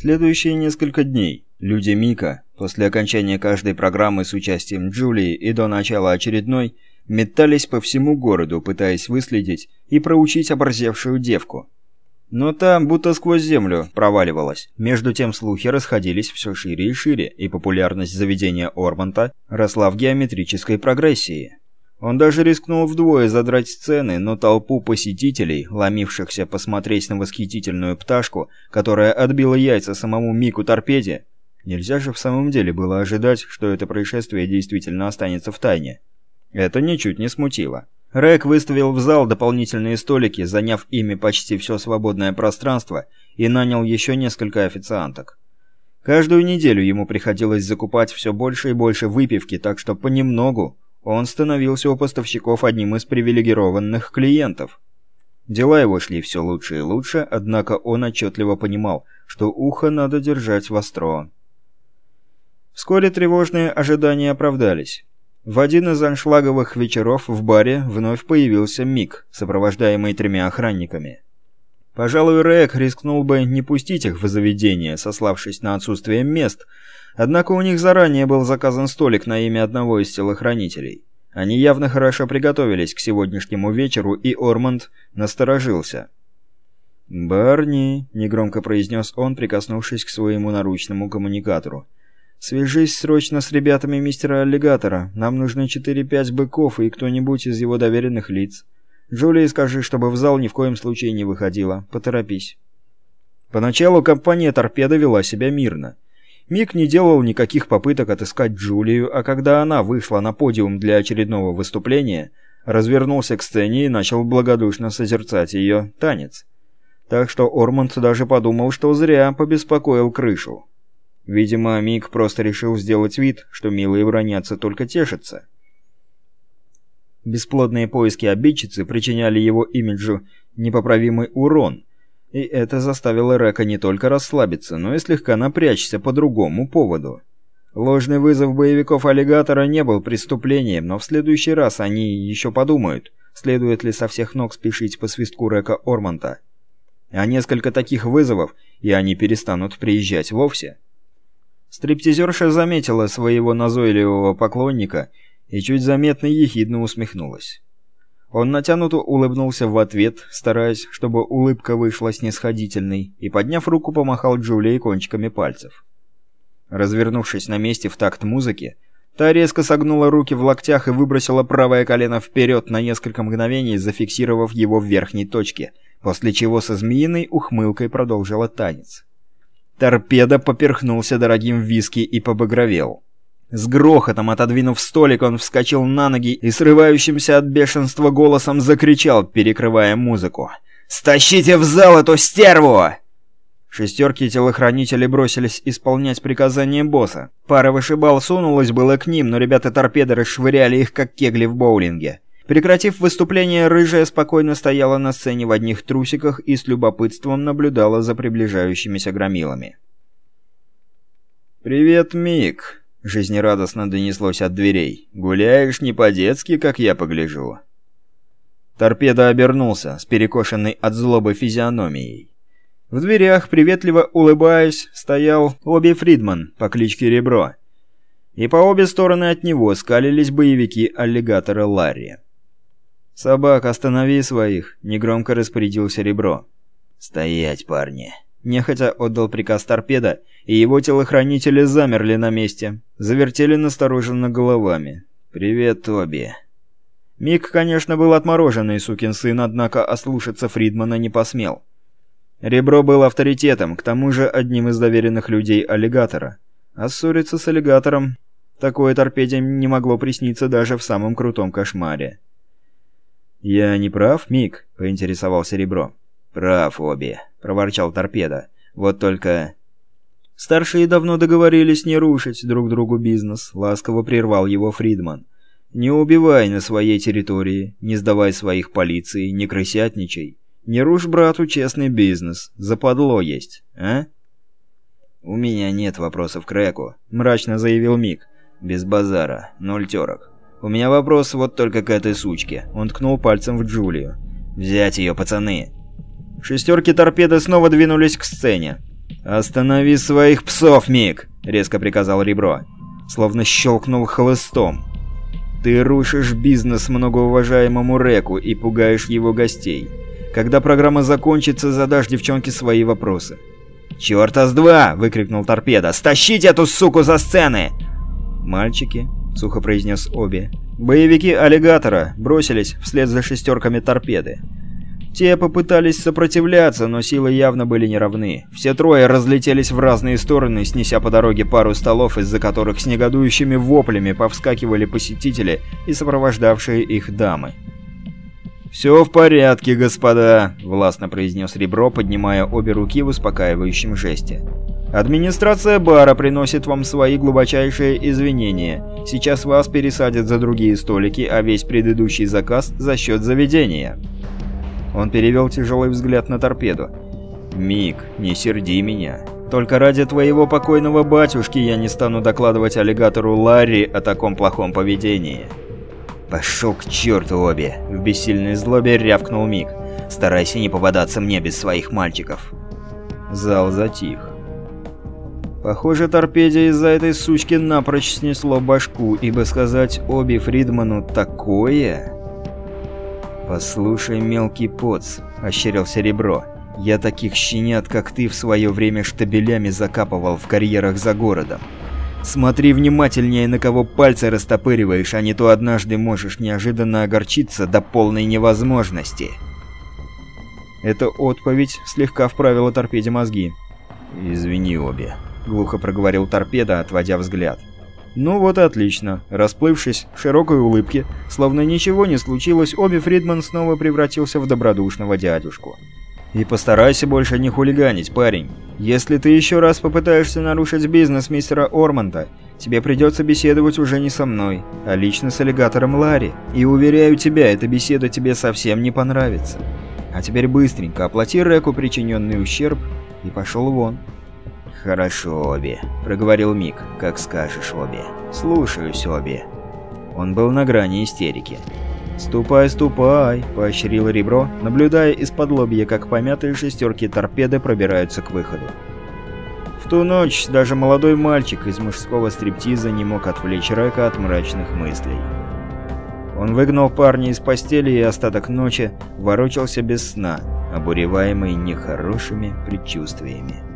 Следующие несколько дней люди Мика, после окончания каждой программы с участием Джулии и до начала очередной, метались по всему городу, пытаясь выследить и проучить оборзевшую девку. Но там будто сквозь землю проваливалась. Между тем слухи расходились все шире и шире, и популярность заведения Ормонта росла в геометрической прогрессии. Он даже рискнул вдвое задрать цены, но толпу посетителей, ломившихся посмотреть на восхитительную пташку, которая отбила яйца самому Мику Торпеде, нельзя же в самом деле было ожидать, что это происшествие действительно останется в тайне. Это ничуть не смутило. Рэк выставил в зал дополнительные столики, заняв ими почти все свободное пространство, и нанял еще несколько официанток. Каждую неделю ему приходилось закупать все больше и больше выпивки, так что понемногу он становился у поставщиков одним из привилегированных клиентов. Дела его шли все лучше и лучше, однако он отчетливо понимал, что ухо надо держать востро. Вскоре тревожные ожидания оправдались. В один из аншлаговых вечеров в баре вновь появился Мик, сопровождаемый тремя охранниками. Пожалуй, Рэк рискнул бы не пустить их в заведение, сославшись на отсутствие мест, однако у них заранее был заказан столик на имя одного из телохранителей. Они явно хорошо приготовились к сегодняшнему вечеру, и Ормонд насторожился. «Барни», — негромко произнес он, прикоснувшись к своему наручному коммуникатору, — «Свяжись срочно с ребятами мистера Аллигатора. Нам нужны четыре-пять быков и кто-нибудь из его доверенных лиц. Джулии скажи, чтобы в зал ни в коем случае не выходила. Поторопись». Поначалу компания «Торпеда» вела себя мирно. Мик не делал никаких попыток отыскать Джулию, а когда она вышла на подиум для очередного выступления, развернулся к сцене и начал благодушно созерцать ее танец. Так что Ормонд даже подумал, что зря побеспокоил крышу. Видимо, Мик просто решил сделать вид, что милые бронятся только тешатся. Бесплодные поиски обидчицы причиняли его имиджу непоправимый урон, и это заставило Река не только расслабиться, но и слегка напрячься по другому поводу. Ложный вызов боевиков аллигатора не был преступлением, но в следующий раз они еще подумают, следует ли со всех ног спешить по свистку Река Ормонта. А несколько таких вызовов, и они перестанут приезжать вовсе. Стриптизерша заметила своего назойливого поклонника и чуть заметно ехидно усмехнулась. Он натянуто улыбнулся в ответ, стараясь, чтобы улыбка вышла снисходительной, и, подняв руку, помахал Джулии кончиками пальцев. Развернувшись на месте в такт музыки, та резко согнула руки в локтях и выбросила правое колено вперед на несколько мгновений, зафиксировав его в верхней точке, после чего со змеиной ухмылкой продолжила танец. Торпеда поперхнулся дорогим виски и побагровел. С грохотом отодвинув столик, он вскочил на ноги и срывающимся от бешенства голосом закричал, перекрывая музыку. «Стащите в зал эту стерву!» Шестерки телохранителей бросились исполнять приказания босса. Пара вышибал сунулась было к ним, но ребята торпеды расшвыряли их, как кегли в боулинге. Прекратив выступление, рыжая спокойно стояла на сцене в одних трусиках и с любопытством наблюдала за приближающимися громилами. «Привет, Мик!» — жизнерадостно донеслось от дверей. «Гуляешь не по-детски, как я погляжу». Торпеда обернулся, с перекошенной от злобы физиономией. В дверях, приветливо улыбаясь, стоял Оби Фридман по кличке Ребро. И по обе стороны от него скалились боевики аллигатора Ларри. «Собак, останови своих!» — негромко распорядился Ребро. «Стоять, парни!» Нехотя отдал приказ торпеда, и его телохранители замерли на месте, завертели настороженно головами. «Привет, Тоби!» Мик, конечно, был отмороженный сукин сын, однако ослушаться Фридмана не посмел. Ребро был авторитетом, к тому же одним из доверенных людей аллигатора. А ссориться с аллигатором такое торпеде не могло присниться даже в самом крутом кошмаре. «Я не прав, Мик?» — поинтересовался Ребро. «Прав, обе», — проворчал Торпеда. «Вот только...» «Старшие давно договорились не рушить друг другу бизнес», — ласково прервал его Фридман. «Не убивай на своей территории, не сдавай своих полиции, не крысятничай. Не рушь брату честный бизнес, западло есть, а?» «У меня нет вопросов к Рэку», — мрачно заявил Мик. «Без базара, ноль терок. «У меня вопрос вот только к этой сучке». Он ткнул пальцем в Джулию. «Взять ее, пацаны!» Шестерки торпеды снова двинулись к сцене. «Останови своих псов, Мик!» — резко приказал Ребро. Словно щелкнул хлыстом. «Ты рушишь бизнес многоуважаемому Реку и пугаешь его гостей. Когда программа закончится, задашь девчонке свои вопросы». «Чёрта с два!» — выкрикнул торпеда. «Стащите эту суку за сцены!» «Мальчики», — сухо произнес Оби. «Боевики аллигатора бросились вслед за шестерками торпеды. Те попытались сопротивляться, но силы явно были неравны. Все трое разлетелись в разные стороны, снеся по дороге пару столов, из-за которых с негодующими воплями повскакивали посетители и сопровождавшие их дамы. «Все в порядке, господа», — властно произнес Ребро, поднимая обе руки в успокаивающем жесте. «Администрация бара приносит вам свои глубочайшие извинения. Сейчас вас пересадят за другие столики, а весь предыдущий заказ за счет заведения». Он перевел тяжелый взгляд на торпеду. «Мик, не серди меня. Только ради твоего покойного батюшки я не стану докладывать аллигатору Ларри о таком плохом поведении». «Пошел к черту обе!» — в бессильной злобе рявкнул Мик. «Старайся не попадаться мне без своих мальчиков». Зал затих. Похоже, торпеде из-за этой сучки напрочь снесло башку, ибо сказать Оби Фридману такое... «Послушай, мелкий поц», — ощерился Ребро, — «я таких щенят, как ты, в свое время штабелями закапывал в карьерах за городом. Смотри внимательнее, на кого пальцы растопыриваешь, а не то однажды можешь неожиданно огорчиться до полной невозможности». Эта отповедь слегка вправила торпеде мозги. «Извини, обе», — глухо проговорил торпеда, отводя взгляд. Ну вот и отлично. Расплывшись в широкой улыбке, словно ничего не случилось, Оби Фридман снова превратился в добродушного дядюшку. «И постарайся больше не хулиганить, парень. Если ты еще раз попытаешься нарушить бизнес мистера Ормонта, тебе придется беседовать уже не со мной, а лично с аллигатором Ларри. И уверяю тебя, эта беседа тебе совсем не понравится. А теперь быстренько оплати Реку причиненный ущерб и пошел вон». «Хорошо, Оби», — проговорил Мик. «Как скажешь, Оби. Слушаюсь, Оби». Он был на грани истерики. «Ступай, ступай!» – поощрил ребро, наблюдая из-под лобья, как помятые шестерки торпеды пробираются к выходу. В ту ночь даже молодой мальчик из мужского стриптиза не мог отвлечь Река от мрачных мыслей. Он выгнал парня из постели и остаток ночи ворочался без сна, обуреваемый нехорошими предчувствиями.